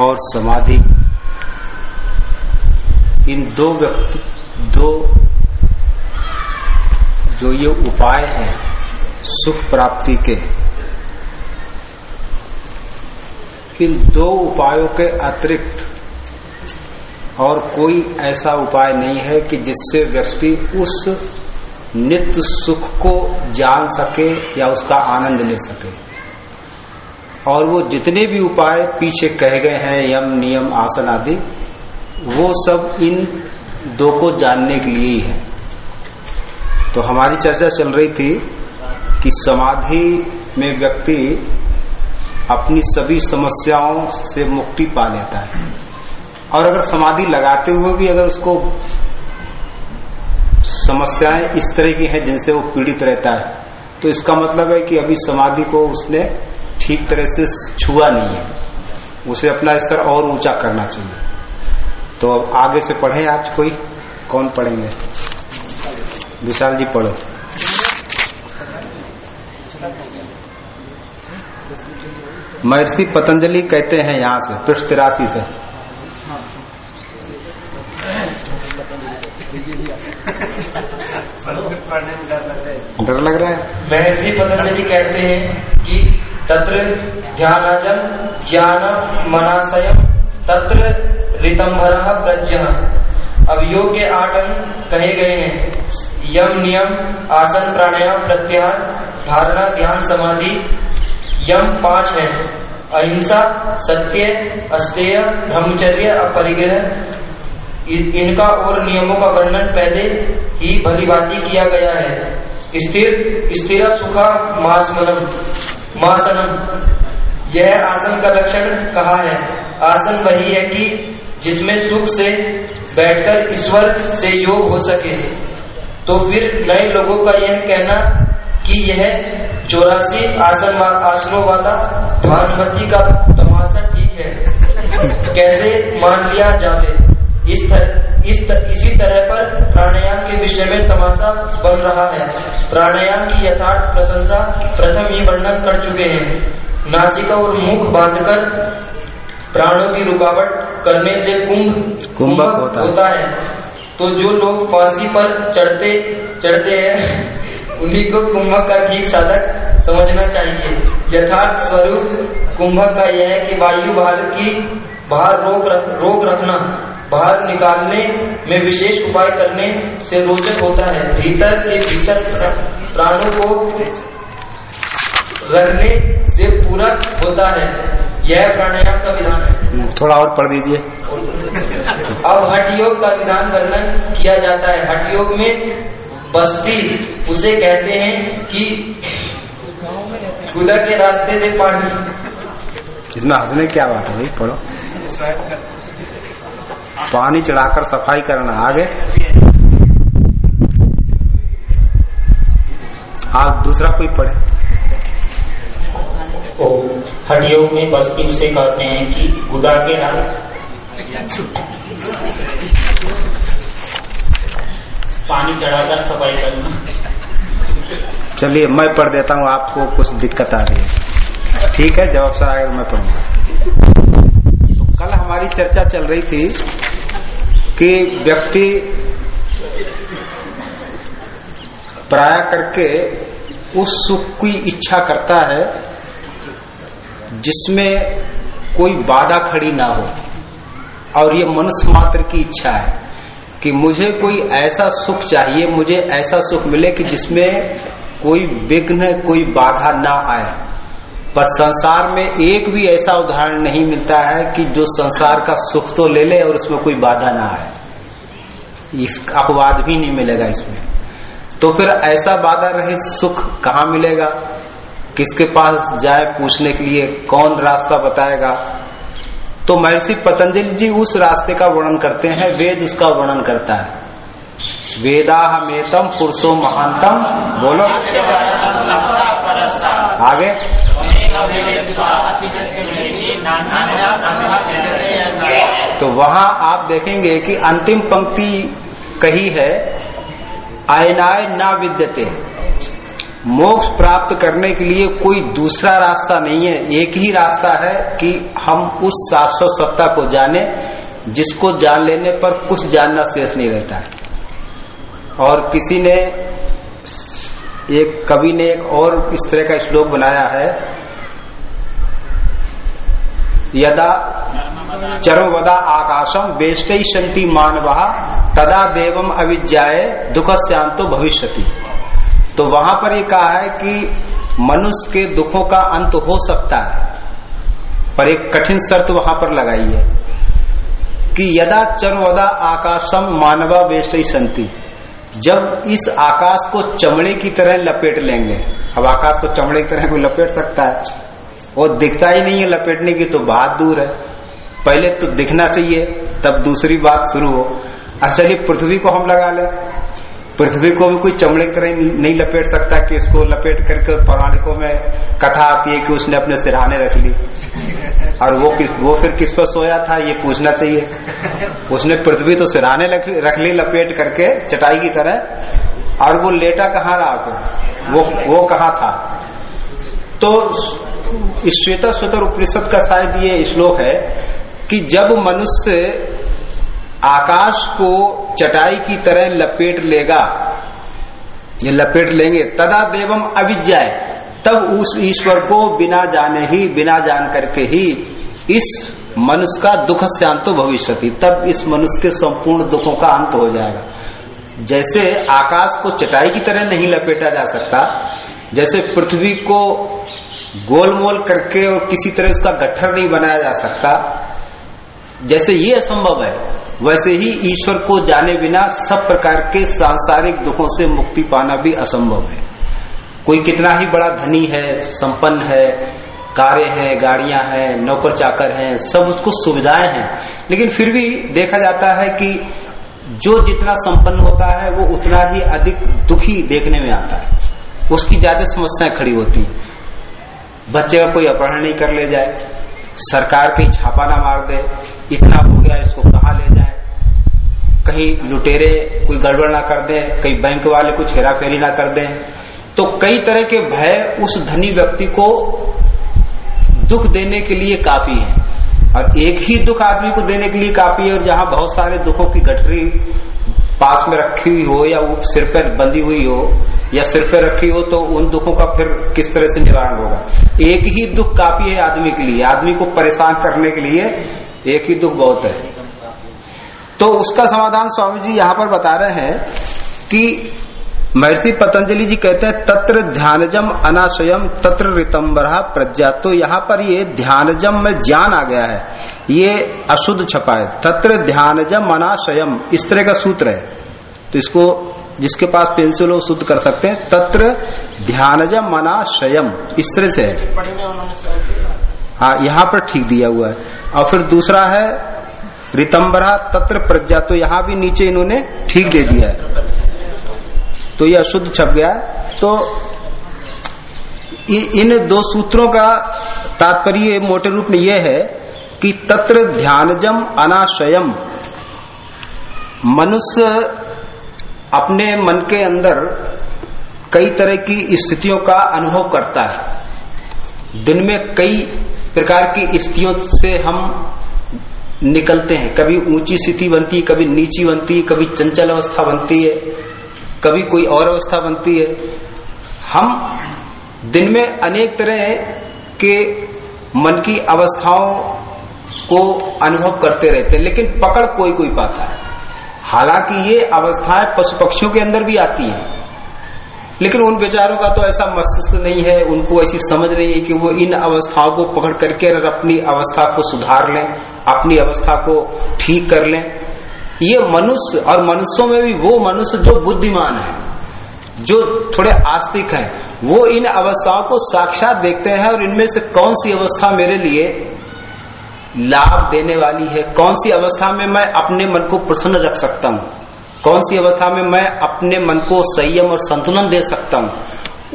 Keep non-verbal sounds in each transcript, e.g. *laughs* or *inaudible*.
और समाधि। इन दो व्यक्ति, दो जो ये उपाय हैं सुख प्राप्ति के, इन दो उपायों के अतिरिक्त और कोई ऐसा उपाय नहीं है कि जिससे व्यक्ति उस नित्य सुख को जान सके या उसका आनंद ले सके। और वो जितने भी उपाय पीछे कहे गए हैं, यम, नियम, आसन आदि, वो सब इन दो को जानने के लिए ही है। तो हमारी चर्चा चल रही थी कि समाधि में व्यक्ति अपनी सभी समस्याओं से मुक्ति पा लेता है। और अगर समाधि लगाते हुए भी अगर उसको समस्याएँ इस तरह की हैं जिनसे वो पीड़ित रहता है तो इसका मतलब है कि अभी समाधि को उसने ठीक तरह से छुआ नहीं है। उसे अपना स्तर और ऊँचा करना चाहिए। तो अब आगे से पढ़े आज कोई? कौन पढ़ेंगे? विशाल जी पढ़ो। महर्षि पतंजलि कहते हैं यहाँ से पृष्ठ तिरासी से। *laughs* डर लग रहा है? महर्षि पतंजलि कहते हैं तत्र ध्यानाजम ज्ञान, मनाशय, तत्र रितंभर प्रज्ञ। अब योग के आठ अंग कहे गए हैं। यम, नियम, आसन, प्राणायाम, प्रत्याहार, धारणा, ध्यान, समाधि, यम पाँच है। अहिंसा, सत्य, अस्तेय, ब्रह्मचर्य, अपरिग्रह इनका और नियमों का वर्णन पहले ही भली भांति किया गया है। स्थिर स्थिर, सुखा मास मासमनम मासनम यह आसन का लक्षण कहा है? आसन वही है कि जिसमें सुख से बैठकर ईश्वर से योग हो सके। तो फिर नए लोगों का यह कहना कि यह चौरासी आसन आसनों वाला भानुमती का तमाशा ठीक है। कैसे मान लिया जावे? इस तर, इस तर, इसी तरह पर प्राणायाम के विषय में तमाशा बन रहा है। प्राणायाम की यथार्थ प्रशंसा प्रथम ही वर्णन कर चुके हैं। नासिका और मुख बांधकर प्राणों की रुकावट करने से कुंभ कुंभक होता, होता है। तो जो लोग फांसी पर चढ़ते चढ़ते हैं उन्हीं को कुंभक का ठीक साधक समझना चाहिए। यथार्थ स्वरूप कुंभक का यह है कि वायु बाहर की बाहर रोक रख, रोक रखना। बाहर निकालने में विशेष उपाय करने से रोचक होता है। भीतर के भीतर प्राणों को रखने से पूरक होता है। यह प्राणायाम का विधान है। थोड़ा और पढ़ दीजिए। अब हठ योग का विधान वर्णन किया जाता है। हठ योग में बस्ती उसे कहते हैं कि खुदा के रास्ते से पानी। इसमें हंसने क्या बात है भाई? पढ़ो। पानी चढ़ाकर सफ़ाई करना। आगे। आप दूसरा कोई पढ़े? तो हठयोग में बस्ती उसे कहते हैं कि गुदा के नाम। पानी चढ़ाकर सफ़ाई करना। चलिए मैं पढ़ देता हूँ आपको कुछ दिक्कत आ रही है। ठीक है जवाब सर आगे तो मैं पढ़ूँगा। कल हमारी चर्चा चल रही थी कि व्यक्ति प्राय करके उस सुख की इच्छा करता है जिसमें कोई बाधा खड़ी ना हो। और ये मनुष्य मात्र की इच्छा है कि मुझे कोई ऐसा सुख चाहिए, मुझे ऐसा सुख मिले कि जिसमें कोई विघ्न, कोई बाधा ना आए। पर संसार में एक भी ऐसा उदाहरण नहीं मिलता है कि जो संसार का सुख तो ले ले और उसमें कोई बाधा ना आए। इस अपवाद भी नहीं मिलेगा इसमें। तो फिर ऐसा बाधा रहे सुख कहाँ मिलेगा? किसके पास जाए पूछने के लिए कौन रास्ता बताएगा? तो महर्षि पतंजलि जी उस रास्ते का वर्णन करते हैं, वेद उसका वर्णन करता है। वेदा हमेतम पुरुषो महानतम बोलो। आगे। तो वहाँ आप देखेंगे कि अंतिम पंक्ति कही है, आयनाय ना विद्यते। मोक्ष प्राप्त करने के लिए कोई दूसरा रास्ता नहीं है, एक ही रास्ता है कि हम उस शाश्वत सत्ता को जाने, जिसको जान लेने पर कुछ जानना शेष नहीं रहता है। और किसी ने, एक कवि ने एक और इस तरह का श्लोक बनाया है यदा चरमवदा आकाशम बेष्ट शंति मानव, तदा देवम अविज्ञाए दुख शांतो भविष्यति। तो वहाँ पर ये कहा है कि मनुष्य के दुखों का अंत हो सकता है, पर एक कठिन शर्त वहाँ पर लगाई है कि यदा चरमवदा आकाशम मानवा बेष्ट संति जब इस आकाश को चमड़े की तरह लपेट लेंगे। अब आकाश को चमड़े की तरह कोई लपेट सकता है? वो दिखता ही नहीं है लपेटने की तो बात दूर है। पहले तो दिखना चाहिए तब दूसरी बात शुरू हो। अच्छा चलिए पृथ्वी को हम लगा ले। पृथ्वी को भी कोई चमड़े की तरह नहीं लपेट सकता कि इसको लपेट करके पौराणिकों में कथा आती है कि उसने अपने सिरहाने रख ली और वो कि, वो फिर किस पर सोया था ये पूछना चाहिए। उसने पृथ्वी तो सिरहाने रख ली लपेट करके चटाई की तरह। और वो लेटा कहाँ रहा था? वो वो कहा था? तो श्वेता श्वेतर उपनिषद का शायद ये श्लोक है कि जब मनुष्य आकाश को चटाई की तरह लपेट लेगा, ये लपेट लेंगे, तदा देवम अविज्ञाए तब उस ईश्वर को बिना जाने ही, बिना जान करके ही इस मनुष्य का दुख शांतो भविष्य तब इस मनुष्य के संपूर्ण दुखों का अंत हो जाएगा। जैसे आकाश को चटाई की तरह नहीं लपेटा जा सकता जैसे पृथ्वी को गोलमोल करके और किसी तरह उसका गट्ठर नहीं बनाया जा सकता, जैसे ये असंभव है, वैसे ही ईश्वर को जाने बिना सब प्रकार के सांसारिक दुखों से मुक्ति पाना भी असंभव है। कोई कितना ही बड़ा धनी है, संपन्न है, कारें हैं, गाड़ियाँ हैं, नौकर चाकर हैं, सब उसको सुविधाएँ हैं। लेकिन फिर भी देखा जाता है कि जो जितना संपन्न होता है, वो उतना ही अधिक दुखी देखने में आता है। उसकी ज़्यादा समस्याएँ खड़ी होती बच्चे का कोई अपहरण नहीं कर ले जाए, सरकार कहीं छापा ना मार दे, इतना हो गया इसको कहा ले जाए? कहीं लुटेरे कोई गड़बड़ ना कर दे, कहीं बैंक वाले कुछ हेरा फेरी ना कर दे। तो कई तरह के भय उस धनी व्यक्ति को दुख देने के लिए काफ़ी है। और एक ही दुख आदमी को देने के लिए काफ़ी है, और जहाँ बहुत सारे दुखों की गठरी पास में रखी हुई हो या वो सिर पर बंधी हुई हो या सिर पर रखी हो तो उन दुखों का फिर किस तरह से निवारण होगा? एक ही दुख काफ़ी है आदमी के लिए। आदमी को परेशान करने के लिए एक ही दुख बहुत है। तो उसका समाधान स्वामी जी यहाँ पर बता रहे हैं कि महर्षि पतंजलि जी कहते हैं, तत्र ध्यानजम अनाशयम, तत्र रितंबरा प्रज्ञा तो यहाँ पर ये ध्यानजम में ज्ञान आ गया है। ये अशुद्ध छपा है। तत्र ध्यानजम अनाशयम, इस तरह का सूत्र है। तो इसको, जिसके पास पेंसिल हो, शुद्ध कर सकते हैं। तत्र ध्यानजम अनाशयम, इस तरह से है। हाँ यहाँ पर ठीक दिया हुआ है। और फिर दूसरा है रितंबरा तत्र प्रज्ञा तो यहाँ भी नीचे इन्होंने ठीक दे दिया है। तो यह अशुद्ध छप गया। तो इन दो सूत्रों का तात्पर्य मोटे रूप में यह है कि तत्र ध्यानजम अनाशयम मनुष्य अपने मन के अंदर कई तरह की स्थितियों का अनुभव करता है। दिन में कई प्रकार की स्थितियों से हम निकलते हैं। कभी ऊँची स्थिति बनती, कभी नीची बनती, कभी चंचल अवस्था बनती है। कभी कोई और अवस्था बनती है। हम दिन में अनेक तरह के मन की अवस्थाओं को अनुभव करते रहते हैं, लेकिन पकड़ कोई कोई पाता है। हालाँकि ये अवस्थाएँ पशु पक्षियों के अंदर भी आती हैं, लेकिन उन बेचारों का तो ऐसा मस्तिष्क नहीं है, उनको ऐसी समझ नहीं है कि वो इन अवस्थाओं को पकड़ करके अपनी अवस्था को सुधार लें, अपनी अवस्था को ठीक कर लें। ये मनुष्य और मनुष्यों में भी वो मनुष्य जो बुद्धिमान है, जो थोड़े आस्तिक हैं, वो इन अवस्थाओं को साक्षात देखते हैं और इनमें से कौन सी अवस्था मेरे लिए लाभ देने वाली है? कौन सी अवस्था में मैं अपने मन को प्रसन्न रख सकता हूँ? कौन सी अवस्था में मैं अपने मन को संयम और संतुलन दे सकता हूँ?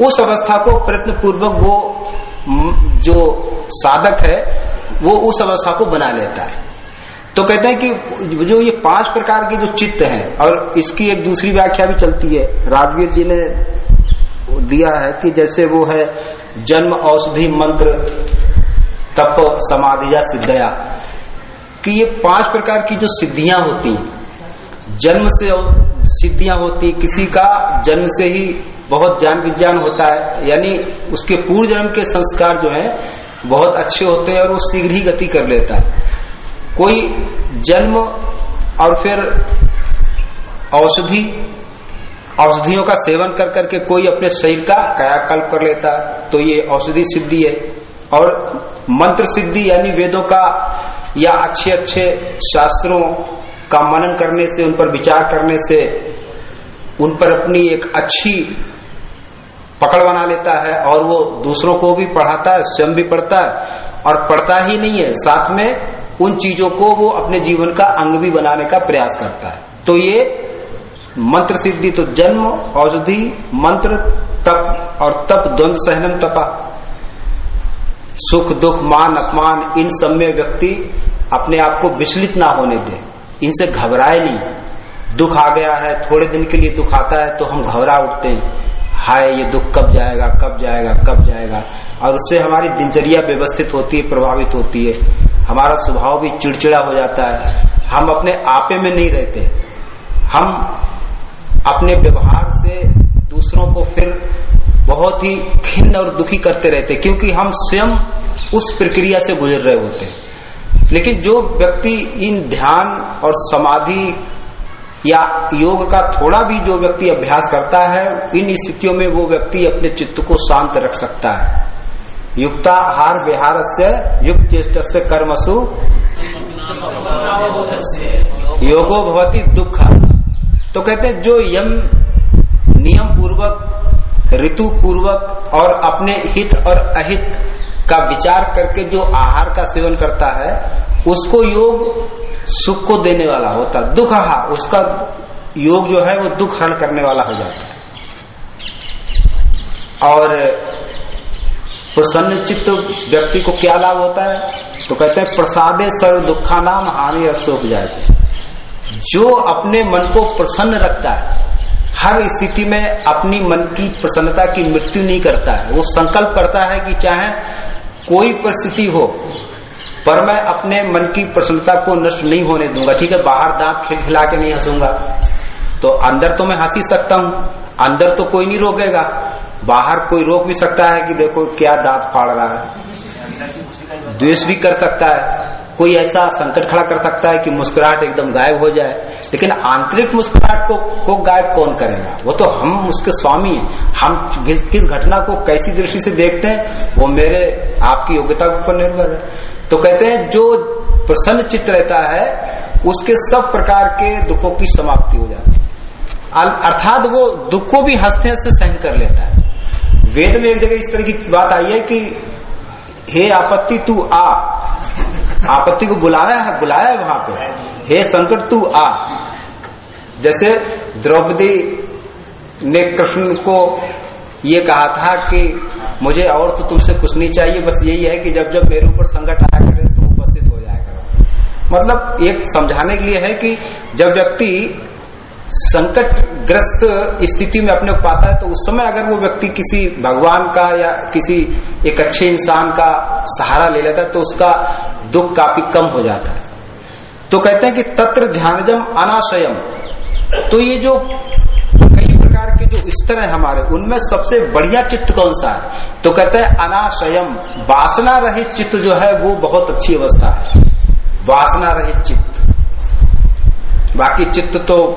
उस अवस्था को प्रयत्न पूर्वक वो, जो साधक है, वो उस अवस्था को बना लेता है। तो कहते हैं कि जो ये पाँच प्रकार के जो चित्त हैं, और इसकी एक दूसरी व्याख्या भी चलती है। राजवीर जी ने दिया है कि जैसे वो है, जन्म, औषधि, मंत्र, तप समाधिया सिद्धया। कि ये पाँच प्रकार की जो सिद्धियाँ होती हैं, जन्म से सिद्धियाँ होती, किसी का जन्म से ही बहुत ज्ञान विज्ञान होता है, यानी उसके पूर्व जन्म के संस्कार जो है, बहुत अच्छे होते हैं और वो शीघ्र ही गति कर लेता है। कोई जन्म और फिर औषधि, औषधियों का सेवन कर करके कोई अपने शरीर का कायाकल्प कर लेता तो ये औषधि सिद्धि है। और मंत्र सिद्धि यानी वेदों का या अच्छे अच्छे शास्त्रों का मनन करने से, उन पर विचार करने से, उन पर अपनी एक अच्छी पकड़ बना लेता है और वो दूसरों को भी पढ़ाता है, स्वयं भी पढ़ता है। और पढ़ता ही नहीं है, साथ में उन चीज़ों को वो अपने जीवन का अंग भी बनाने का प्रयास करता है। तो ये मंत्र सिद्धि तो जन्म, औषधि, मंत्र, तप और तप द्वंद सहनम, तपा। सुख, दुख, मान, अपमान, इन सब में व्यक्ति अपने आप को विचलित ना होने दे। इनसे घबराए नहीं। दुख आ गया है, थोड़े दिन के लिए दुख आता है तो हम घबरा उठते हैं। हाय, ये दुख कब जाएगा कब जाएगा कब जाएगा? और उससे हमारी दिनचर्या व्यवस्थित होती है, प्रभावित होती है। हमारा स्वभाव भी चिड़चिड़ा हो जाता है। हम अपने आपे में नहीं रहते। हम अपने व्यवहार से दूसरों को फिर बहुत ही खिन्न और दुखी करते रहते, क्योंकि हम स्वयं उस प्रक्रिया से गुजर रहे होते। लेकिन जो व्यक्ति इन ध्यान और समाधि या योग का थोड़ा भी जो व्यक्ति अभ्यास करता है, इन स्थितियों में वो व्यक्ति अपने चित्त को शांत रख सकता है। युक्ता हार विहार से युक्त चेष्ट से कर्मसु। योगो भवती दुख। तो कहते हैं, जो यम नियम पूर्वक ऋतु पूर्वक और अपने हित और अहित का विचार करके जो आहार का सेवन करता है, उसको योग सुख को देने वाला होता, दुख हा उसका योग जो है वो दुख हरण करने वाला हो जाता है। और प्रसन्न चित्त व्यक्ति को क्या लाभ होता है? तो कहते हैं, प्रसादे सर्व दुखा नाम हानि अशोक जाए जो अपने मन को प्रसन्न रखता है, हर स्थिति में अपनी मन की प्रसन्नता की मृत्यु नहीं करता है। वो संकल्प करता है कि चाहे कोई परिस्थिति हो पर मैं अपने मन की प्रसन्नता को नष्ट नहीं होने दूँगा, ठीक है? बाहर दांत खिल खिला के नहीं हंसूँगा। तो अंदर तो मैं हँसी सकता हूँ, अंदर तो कोई नहीं रोकेगा। बाहर कोई रोक भी सकता है कि देखो क्या दांत फाड़ रहा है। द्वेष भी कर सकता है। कोई ऐसा संकट खड़ा कर सकता है कि मुस्कुराहट एकदम गायब हो जाए? लेकिन आंतरिक मुस्कुराहट को को गायब कौन करेगा? वो तो हम उसके स्वामी हैं। हम किस, किस घटना को कैसी दृष्टि से देखते हैं वो मेरे आपकी योग्यता के ऊपर निर्भर है। तो कहते हैं जो प्रसन्न चित्त रहता है उसके सब प्रकार के दुखों की समाप्ति हो जाती है। अर्थात वो दुख को भी हँसते हँसते सहन कर लेता है। वेद में एक जगह इस तरह की बात आई है कि हे आपत्ति तू आ। आपत्ति को बुलाया है बुलाया है वहाँ पे। हे संकट, तू आ। जैसे द्रौपदी ने कृष्ण को ये कहा था कि मुझे और तो तुमसे कुछ नहीं चाहिए, बस यही है कि जब जब मेरे ऊपर संकट आया करे तो उपस्थित हो जाया करो। मतलब एक समझाने के लिए है कि जब व्यक्ति संकट ग्रस्त स्थिति में अपने को पाता है तो उस समय अगर वो व्यक्ति किसी भगवान का या किसी एक अच्छे इंसान का सहारा ले लेता है तो उसका दुख काफ़ी कम हो जाता है। तो कहते हैं कि तत्र ध्यानजम अनाशयम। तो ये जो कई प्रकार के जो स्तर है हमारे, उनमें सबसे बढ़िया चित्त कौन सा है? तो कहते हैं अनाशयम। वासना रहित चित्त जो है, वो बहुत अच्छी अवस्था है। वासना रहित चित्त। बाकी चित्त तो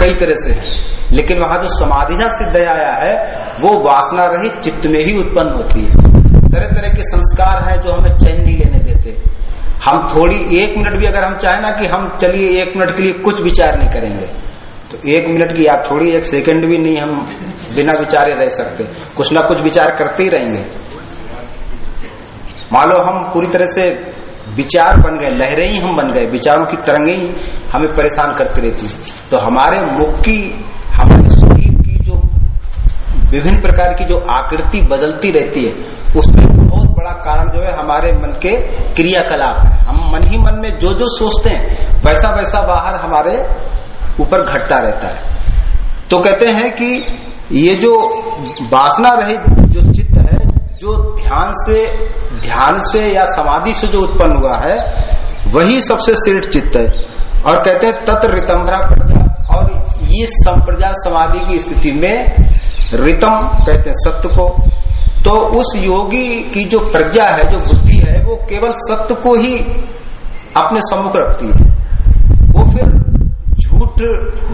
कई तरह से है। लेकिन वहाँ जो समाधिजा सिद्ध आया है, वो वासना रहित चित्त में ही उत्पन्न होती है। तरह तरह के संस्कार हैं जो हमें चैन नहीं लेने देते। हम थोड़ी एक मिनट भी अगर हम चाहे ना कि हम चलिए एक मिनट के लिए कुछ विचार नहीं करेंगे तो एक मिनट की आप थोड़ी, एक सेकंड भी नहीं हम बिना विचारे रह सकते। कुछ ना कुछ विचार करते ही रहेंगे। मान लो हम पूरी तरह से विचार बन गए, लहरें ही हम बन गए, विचारों की तरंगे ही हमें परेशान करती रहती तो हमारे मुख की, हमारे शरीर की जो विभिन्न प्रकार की जो आकृति बदलती रहती है, उसमें बहुत बड़ा कारण जो है हमारे मन के क्रियाकलाप है। हम मन ही मन में जो जो सोचते हैं वैसा वैसा बाहर हमारे ऊपर घटता रहता है। तो कहते हैं कि ये जो वासना रहित जो चित्त है, जो ध्यान से ध्यान से या समाधि से जो उत्पन्न हुआ है, वही सबसे श्रेष्ठ चित्त है। और कहते हैं तत्र प्रज्ञा और ये संप्रजा समाधि की स्थिति में रितम कहते हैं सत्य को। तो उस योगी की जो प्रज्ञा है, जो बुद्धि है, वो केवल सत्य को ही अपने सम्मुख रखती है। वो फिर झूठ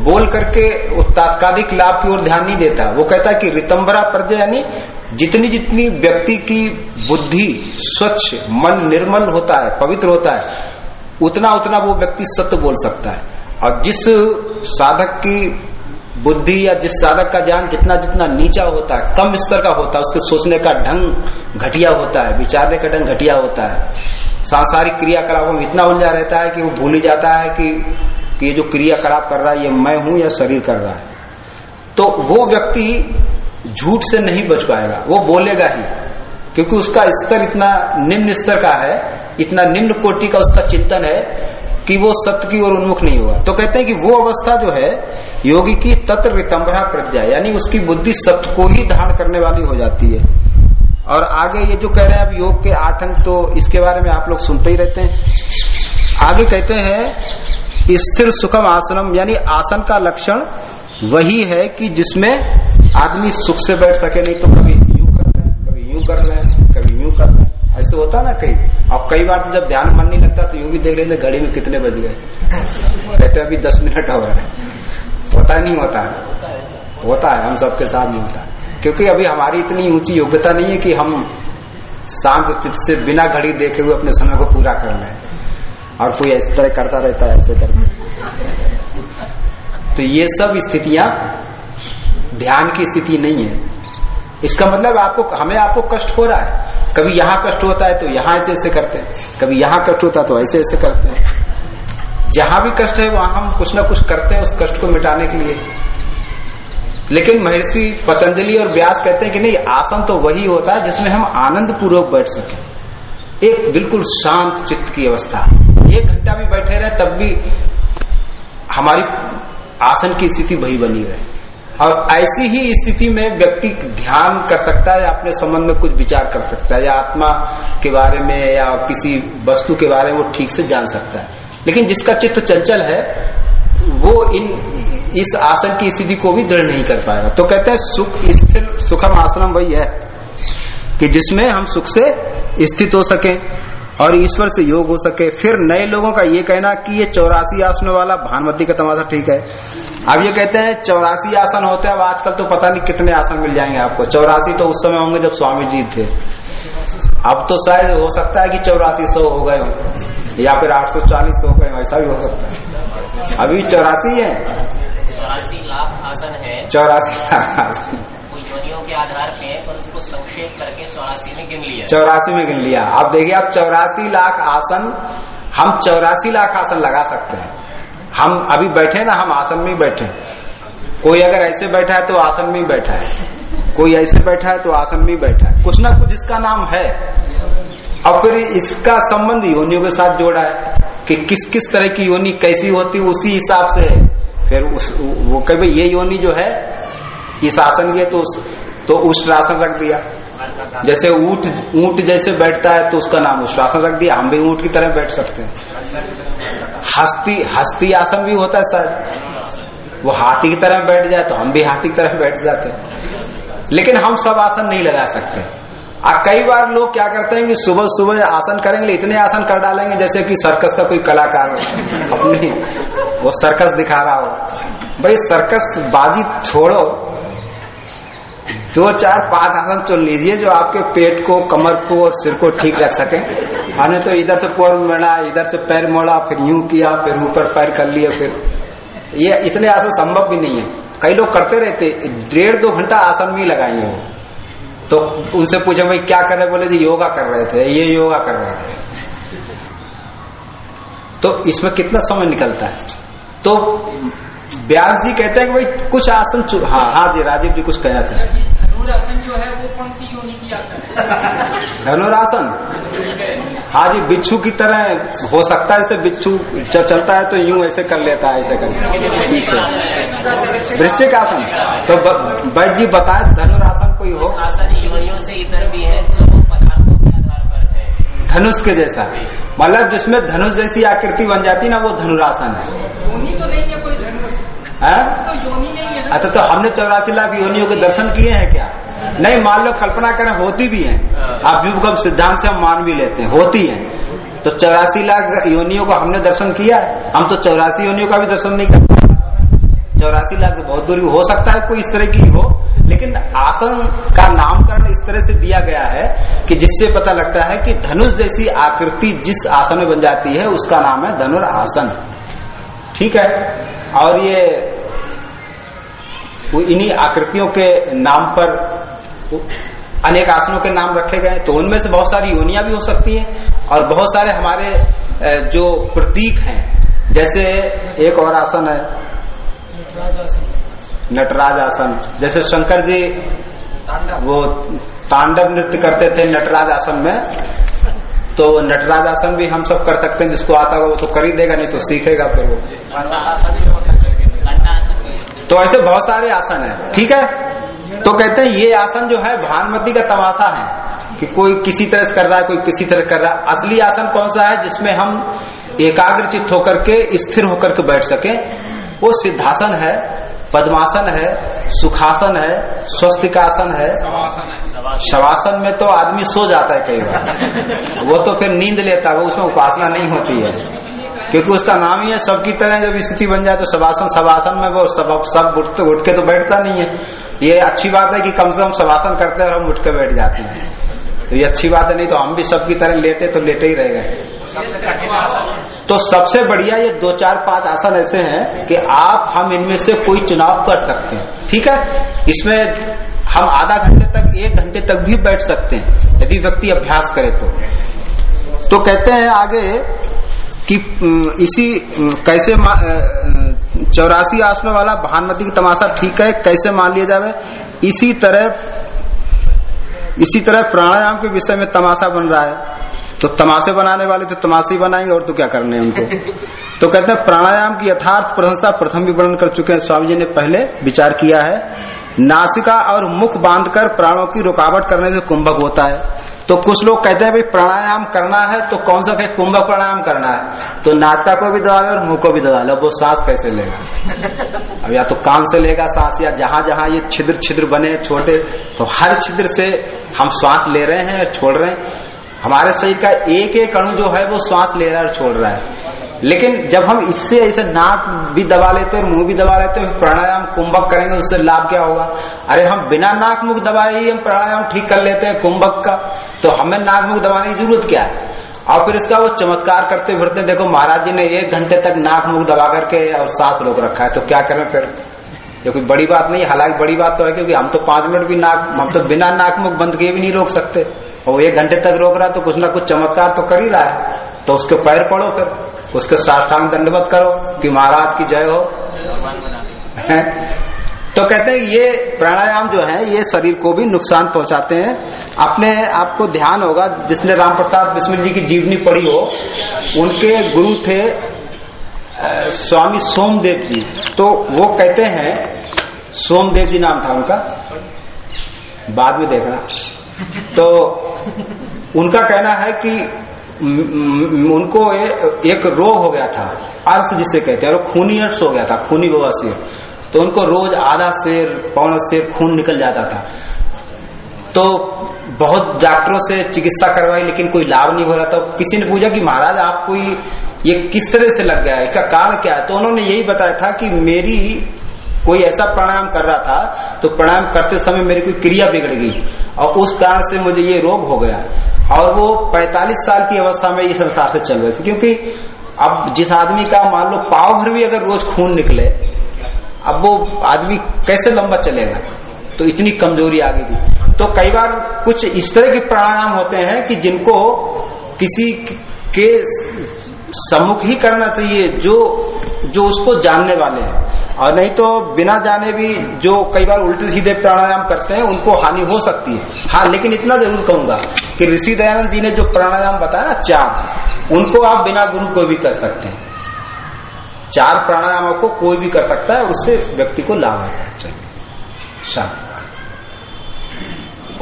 बोल करके उस तात्कालिक लाभ की ओर ध्यान नहीं देता। वो कहता कि रितंबरा प्रज्ञा यानी जितनी जितनी व्यक्ति की बुद्धि स्वच्छ, मन निर्मल होता है, पवित्र होता है, उतना उतना वो व्यक्ति सत्य बोल सकता है। और जिस साधक की बुद्धि या जिस साधक का ज्ञान जितना जितना नीचा होता है कम स्तर का होता है उसके सोचने का ढंग घटिया होता है विचारने का ढंग घटिया होता है। सांसारिक क्रियाकलापों में इतना उलझा रहता है कि वो भूल ही जाता है कि, कि ये जो क्रियाकलाप कर रहा है ये मैं हूँ या शरीर कर रहा है। तो वो व्यक्ति झूठ से नहीं बच पाएगा वो बोलेगा ही क्योंकि उसका स्तर इतना निम्न स्तर का है इतना निम्न कोटि का उसका चिंतन है कि वो सत्य की ओर उन्मुख नहीं हुआ। तो कहते हैं कि वो अवस्था जो है, योगी की तत्र रितंबरा प्रज्ञा, यानी उसकी बुद्धि सत्य को ही धारण करने वाली हो जाती है। और आगे ये जो कह रहे हैं, अब योग के आठ अंक तो इसके बारे में आप लोग सुनते ही रहते हैं। आगे कहते हैं, स्थिर सुखम आसनम, यानी आसन का लक्षण वही है कि जिसमें आदमी सुख से बैठ सके, नहीं तो कभी यूँ कर रहे हैं, कभी यूँ कर रहे हैं, कभी यूँ कर रहे हैं। ऐसे होता ना कहीं। अब कई बार तो जब ध्यान मन नहीं लगता तो यूँ भी देख लेते घड़ी में कितने बज गए। कहते अभी दस मिनट हो रहे होता नहीं, होता है। होता है, हम सबके साथ नहीं होता। क्योंकि अभी हमारी इतनी ऊँची योग्यता नहीं है कि हम शांत चित्त से बिना घड़ी देखे हुए अपने समय को पूरा कर लें। और कोई इस तरह करता रहता है, ऐसे करके। तो ये सब स्थितियाँ ध्यान की स्थिति नहीं है। इसका मतलब आपको, हमें आपको कष्ट हो रहा है। कभी यहाँ कष्ट होता है तो यहाँ ऐसे ऐसे करते हैं। कभी यहाँ कष्ट होता है तो ऐसे ऐसे करते हैं। जहाँ भी कष्ट है, वहाँ हम कुछ ना कुछ करते हैं उस कष्ट को मिटाने के लिए। लेकिन महर्षि पतंजलि और व्यास कहते हैं कि नहीं, आसन तो वही होता है जिसमें हम आनंद पूर्वक बैठ सके। एक बिल्कुल शांत चित्त की अवस्था। एक घंटा भी बैठे रहे, तब भी हमारी आसन की स्थिति वही बनी रहे। और ऐसी ही स्थिति में व्यक्ति ध्यान कर सकता है या अपने संबंध में कुछ विचार कर सकता है, या आत्मा के बारे में या किसी वस्तु के बारे में वो ठीक से जान सकता है। लेकिन जिसका चित्त चंचल है, वो इन, इस आसन की स्थिति को भी दृढ़ नहीं कर पाएगा। तो कहते हैं, सुख स्थिर, सुखम आसनम वही है कि जिसमें हम सुख से स्थित हो सके। और ईश्वर से योग हो सके। फिर नए लोगों का ये कहना कि ये चौरासी आसनों वाला भानुमती का तमाशा ठीक है। अब ये कहते हैं चौरासी आसन होते हैं अब आजकल तो पता नहीं कितने आसन मिल जाएँगे आपको। चौरासी तो उस समय होंगे जब स्वामी जी थे। अब तो शायद हो सकता है कि चौरासी सौ हो गए हो या फिर आठ सौ चालीस हो गए ऐसा भी हो सकता है। अभी चौरासी है? चौरासी लाख आसन है। चौरासी लाख आसन। संक्षेप करके चौरासी में गिन लिया। चौरासी में गिन लिया। आप देखिए, आप चौरासी लाख आसन, हम चौरासी लाख आसन लगा सकते हैं। हम अभी बैठे ना, हम आसन में बैठे कोई अगर ऐसे बैठा है तो आसन में ही बैठा है। कोई ऐसे बैठा है तो आसन में ही बैठा है। कुछ ना कुछ इसका नाम है। और फिर इसका संबंध योनियों के साथ जोड़ा है कि किस किस तरह की योनि कैसी होती उसी हिसाब से। है फिर उस, वो कभी ये योनि जो है, इस आसन की तो तो उष्ट्रासन रख दिया। जैसे ऊँट ऊँट जैसे बैठता है तो उसका नाम उष्ट्रासन रख दिया। हम भी ऊँट की तरह बैठ सकते हैं। हस्ती हस्ती आसन भी होता है शायद। वो हाथी की तरह बैठ जाए तो हम भी हाथी की तरह बैठ जाते हैं। लेकिन हम सब आसन नहीं लगा सकते। और कई बार लोग क्या करते हैं कि सुबह सुबह आसन करेंगे, इतने आसन कर डालेंगे, जैसे कि सर्कस का कोई कलाकार अपनी वो सर्कस दिखा रहा हो। भाई सर्कस बाजी छोड़ो। दो चार पाँच आसन चुन लीजिए जो आपके पेट को, कमर को और सिर को ठीक रख सके। हमने तो इधर से पैर मोड़ा इधर से पैर मोड़ा, फिर यूँ किया, फिर ऊपर पैर कर लिया फिर ये इतने आसन संभव भी नहीं है। कई लोग करते रहते, डेढ़ दो घंटा आसन ही लगाएँगे तो उनसे पूछा, भाई, क्या कर रहे? बोले, जी, योगा कर रहे थे, ये योगा कर रहे थे। तो इसमें कितना समय निकलता है? तो व्यास जी कहते हैं कि, भाई, कुछ आसन हाँ हाँ जी, राजीव जी कुछ कहना चाहे। धनुरासन जो है वो कौन सी योनि की आसन है? *laughs* धनुरासन। हाँ जी बिच्छू की तरह हो सकता है जैसे बिच्छू जब चलता है तो यूँ ऐसे कर लेता है ऐसे कर पीछे। वृश्चिक आसन तो वैद्य जी बताए धनुरासन कोई हो? आसन योनियों से इतर भी है जो पदार्थों के आधार पर है। धनुष के जैसा। मतलब जिसमें धनुष जैसी आकृति बन जाती ना वो धनुरासन है। तो नहीं है कोई तो है अच्छा तो हमने चौरासी लाख योनियों के दर्शन किए हैं क्या? नहीं मान लो कल्पना करें होती भी हैं। अभ्युपगम सिद्धांत से हम मान भी लेते हैं होती है। तो चौरासी लाख योनियों को हमने दर्शन किया है? हम तो चौरासी योनियों का भी दर्शन नहीं करते चौरासी लाख तो बहुत दूरी हो सकता है कोई इस तरह की हो लेकिन आसन का नामकरण इस तरह से दिया गया है कि जिससे पता लगता है कि धनुष जैसी आकृति जिस आसन में बन जाती है उसका नाम है धनुर आसन ठीक है? और ये वो इन्हीं आकृतियों के नाम पर अनेक आसनों के नाम रखे गए तो उनमें से बहुत सारी योनियाँ भी हो सकती हैं और बहुत सारे हमारे जो प्रतीक हैं। जैसे एक और आसन है। नटराज आसन। जैसे शंकर जी वो तांडव नृत्य करते थे नटराज आसन में। तो नटराज आसन भी हम सब कर सकते हैं। जिसको आता होगा वो तो कर ही देगा, नहीं तो सीखेगा फिर वो। तो ऐसे बहुत सारे आसन है, ठीक है? तो कहते हैं ये आसन जो है, भानुमति का तमाशा है कि कोई किसी तरह से कर रहा है, कोई किसी तरह कर रहा है। असली आसन कौन सा है जिसमें हम एकाग्र चित्त होकर के, स्थिर होकर के बैठ सके? वो सिद्धासन है, पद्मासन है, सुखासन है, स्वस्तिकासन है। शवासन में तो आदमी सो जाता है कई बार। वो तो फिर नींद लेता है, वो उसमें उपासना नहीं होती है। क्योंकि उसका नाम ही है, सबकी तरह जब स्थिति बन जाए तो सवासन सवासन में वो सब सब उठ उठ के तो बैठता नहीं है। ये अच्छी बात है कि कम से कम सवासन करते हैं और हम उठ के बैठ जाते हैं। तो ये अच्छी बात है, नहीं तो हम भी सबकी तरह लेटे तो लेटे ही रह गए। तो सबसे बढ़िया ये दो चार पाँच आसन ऐसे हैं कि आप, हम इनमें से कोई चुनाव कर सकते हैं। ठीक है? इसमें हम आधा घंटे तक, एक घंटे तक भी बैठ सकते हैं, यदि व्यक्ति अभ्यास करे तो। तो कहते हैं आगे कि इसी कैसे चौरासी आसनों वाला भानुमति की तमाशा ठीक है, कैसे मान लिया जावे? इसी तरह इसी तरह प्राणायाम के विषय में तमाशा बन रहा है। तो तमाशे बनाने वाले तो तमाशे ही बनाएँगे, और तो क्या करने हैं उनको? तो कहते हैं, प्राणायाम की यथार्थ प्रशंसा प्रथम भी वर्णन कर चुके हैं, स्वामी जी ने पहले विचार किया है। नासिका और मुख बांधकर प्राणों की रुकावट करने से कुंभक होता है। तो कुछ लोग कहते हैं भाई प्राणायाम करना है तो कौन सा कहे कुंभ प्राणायाम करना है? तो नाचका को भी दबा लो और मुँह को भी दबा लो। वो सांस कैसे लेगा? *laughs* अब या तो कान से लेगा सांस या जहाँ जहाँ ये छिद्र छिद्र बने छोटे तो हर छिद्र से हम श्वास ले रहे हैं और छोड़ रहे हैं। हमारे शरीर का एक एक अणु जो है वो श्वास ले रहा है और छोड़ रहा है। लेकिन जब हम इससे ऐसे नाक भी दबा लेते हैं और मुँह भी दबा लेते हैं, प्राणायाम, कुंभक करेंगे, उससे लाभ क्या होगा? अरे हम बिना नाक मुख दबाए ही हम प्राणायाम ठीक कर लेते हैं, कुंभक का। तो हमें नाक मुख दबाने की ज़रूरत क्या है? और फिर इसका वो चमत्कार करते फिरते, देखो महाराज जी ने एक घंटे तक नाक मुख दबा करके और सांस रोक रखा है तो क्या करें फिर? ये कोई बड़ी बात नहीं, हालाँकि बड़ी बात तो है क्योंकि हम तो पाँच मिनट भी नाक, हम तो बिना नाक मुख बंद किए भी नहीं रोक सकते। और वो एक घंटे तक रोक रहा तो कुछ ना कुछ चमत्कार तो कर ही रहा है। तो उसके पैर पड़ो फिर, उसके साष्टांग दंडवत करो कि महाराज की जय हो। तो कहते हैं ये प्राणायाम जो है, ये शरीर को भी नुकसान पहुंचाते हैं। अपने आपको ध्यान होगा, जिसने राम प्रसाद बिस्मिल जी की जीवनी पढ़ी हो, उनके गुरु थे स्वामी सोमदेव जी। तो वो कहते हैं, सोमदेव जी नाम था उनका। बाद में देखना। तो उनका कहना है कि उनको एक रोग हो गया था। अर्श जिसे कहते हैं खूनी अर्श हो गया था, खूनी बवासीर तो उनको रोज आधा शेर, पौना शेर खून निकल जाता था। तो बहुत डॉक्टरों से चिकित्सा करवाई, लेकिन कोई लाभ नहीं हो रहा था। किसी ने पूछा कि महाराज, आपको ये ये किस तरह से लग गया है? इसका कारण क्या है? तो उन्होंने यही बताया था कि मेरी कोई ऐसा प्राणायाम कर रहा था तो प्राणायाम करते समय मेरी कोई क्रिया बिगड़ गई और उस कारण से मुझे ये रोग हो गया। और वो 45 साल की अवस्था में ये संसार से चल रहे थे। क्योंकि अब जिस आदमी का मान लो पाव भर भी अगर रोज खून निकले, अब वो आदमी कैसे लंबा चलेगा? तो इतनी कमज़ोरी आ गई थी। तो कई बार कुछ इस तरह के प्राणायाम होते हैं कि जिनको किसी के सम्मुख ही करना चाहिए, जो जो उसको जानने वाले हैं। और नहीं तो बिना जाने भी जो कई बार उल्टे सीधे प्राणायाम करते हैं, उनको हानि हो सकती है। हाँ लेकिन इतना ज़रूर कहूँगा कि ऋषि दयानंद जी ने जो प्राणायाम बताया ना, चार, उनको आप बिना गुरु को भी कर सकते हैं। चार प्राणायामों को कोई भी कर सकता है उससे व्यक्ति को लाभ होता है। चलिए, शांति।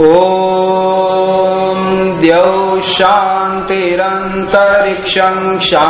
ॐ द्यौ शान्तिरन्तरिक्षं शान्ति